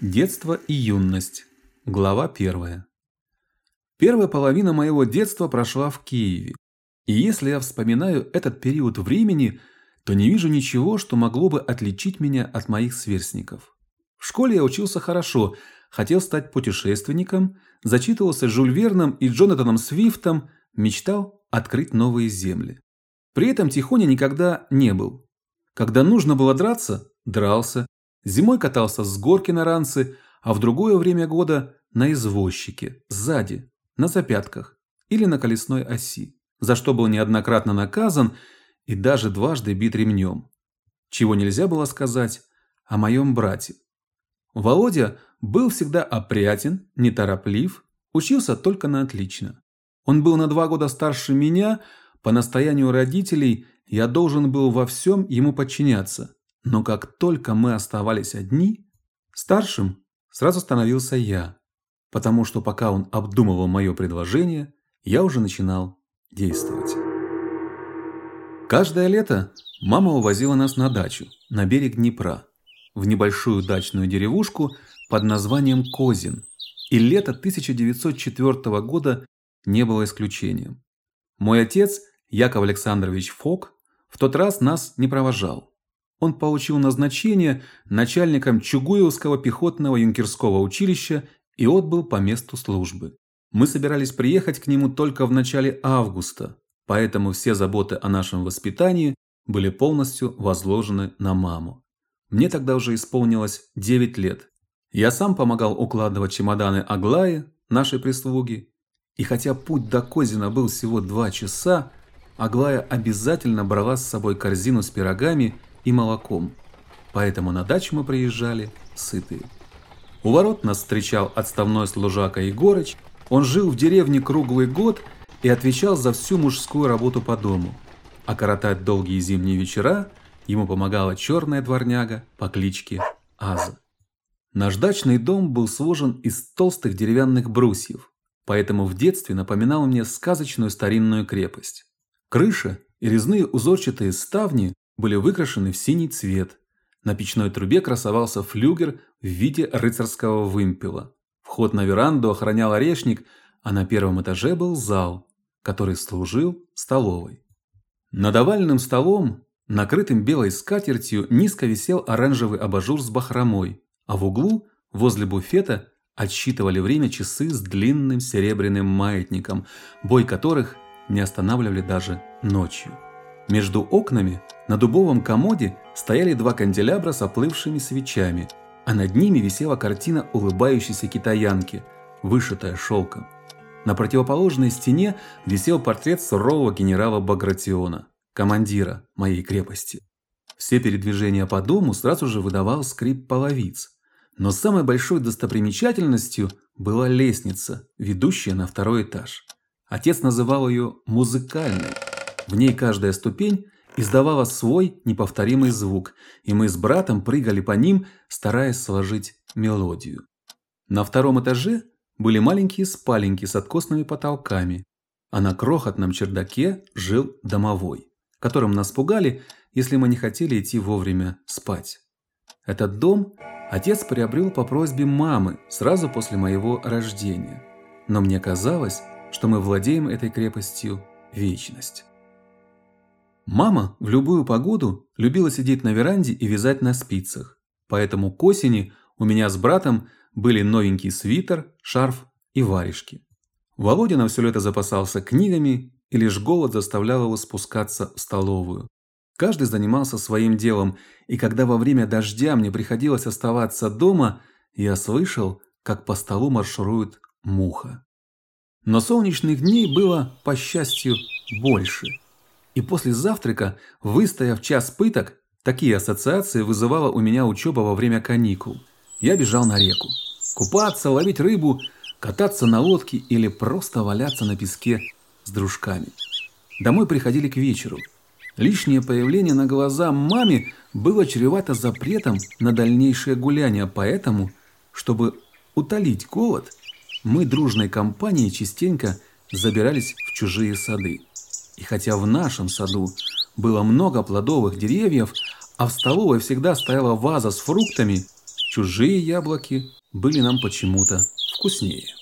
Детство и юность. Глава первая. Первая половина моего детства прошла в Киеве. И если я вспоминаю этот период времени, то не вижу ничего, что могло бы отличить меня от моих сверстников. В школе я учился хорошо, хотел стать путешественником, зачитывался Жюль Верном и Джонатаном Свифтом, мечтал открыть новые земли. При этом тихоня никогда не был. Когда нужно было драться, дрался, Зимой катался с горки на ранце, а в другое время года на извозчике, сзади, на запятках или на колесной оси, за что был неоднократно наказан и даже дважды бит ремнем. Чего нельзя было сказать о моем брате. Володя был всегда опрятен, нетороплив, учился только на отлично. Он был на два года старше меня, по настоянию родителей я должен был во всем ему подчиняться – но как только мы оставались одни, старшим сразу становился я, потому что пока он обдумывал мое предложение, я уже начинал действовать. Каждое лето мама увозила нас на дачу, на берег Днепра, в небольшую дачную деревушку под названием Козин. И лето 1904 года не было исключением. Мой отец, Яков Александрович Фок, в тот раз нас не провожал. Он получил назначение начальником Чугуевского пехотного юнкерского училища и отбыл по месту службы. Мы собирались приехать к нему только в начале августа, поэтому все заботы о нашем воспитании были полностью возложены на маму. Мне тогда уже исполнилось 9 лет. Я сам помогал укладывать чемоданы Аглаи, нашей прислуги, и хотя путь до Козина был всего два часа, Аглая обязательно брала с собой корзину с пирогами и молоком, поэтому на дачу мы приезжали сытые. У ворот нас встречал отставной служака Егорыч, он жил в деревне круглый год и отвечал за всю мужскую работу по дому, а коротать долгие зимние вечера ему помогала черная дворняга по кличке Аза. Наш дачный дом был сложен из толстых деревянных брусьев, поэтому в детстве напоминал мне сказочную старинную крепость. Крыша и резные узорчатые ставни были выкрашены в синий цвет. На печной трубе красовался флюгер в виде рыцарского вымпела. Вход на веранду охранял орешник, а на первом этаже был зал, который служил столовой. Над овальным столом, накрытым белой скатертью, низко висел оранжевый абажур с бахромой, а в углу, возле буфета, отсчитывали время часы с длинным серебряным маятником, бой которых не останавливали даже ночью. Между окнами на дубовом комоде стояли два канделябра с оплывшими свечами, а над ними висела картина улыбающейся китаянки, вышитая шелком. На противоположной стене висел портрет сурового генерала Багратиона, командира моей крепости. Все передвижения по дому сразу же выдавал скрип половиц. Но самой большой достопримечательностью была лестница, ведущая на второй этаж. Отец называл ее «музыкальной», в ней каждая ступень издавала свой неповторимый звук, и мы с братом прыгали по ним, стараясь сложить мелодию. На втором этаже были маленькие спаленки с откосными потолками, а на крохотном чердаке жил домовой, которым нас пугали, если мы не хотели идти вовремя спать. Этот дом отец приобрел по просьбе мамы сразу после моего рождения, но мне казалось, что мы владеем этой крепостью вечность. Мама в любую погоду любила сидеть на веранде и вязать на спицах. Поэтому к осени у меня с братом были новенький свитер, шарф и варежки. Володя на все лето запасался книгами, и лишь голод заставлял его спускаться в столовую. Каждый занимался своим делом, и когда во время дождя мне приходилось оставаться дома, я слышал, как по столу марширует муха. Но солнечных дней было, по счастью, больше – и после завтрака, выстояв час пыток, такие ассоциации вызывала у меня учеба во время каникул. Я бежал на реку. Купаться, ловить рыбу, кататься на лодке или просто валяться на песке с дружками. Домой приходили к вечеру. Лишнее появление на глаза маме было чревато запретом на дальнейшее гуляние, поэтому, чтобы утолить голод, мы дружной компанией частенько забирались в чужие сады. И хотя в нашем саду было много плодовых деревьев, а в столовой всегда стояла ваза с фруктами, Чужие яблоки были нам почему-то вкуснее.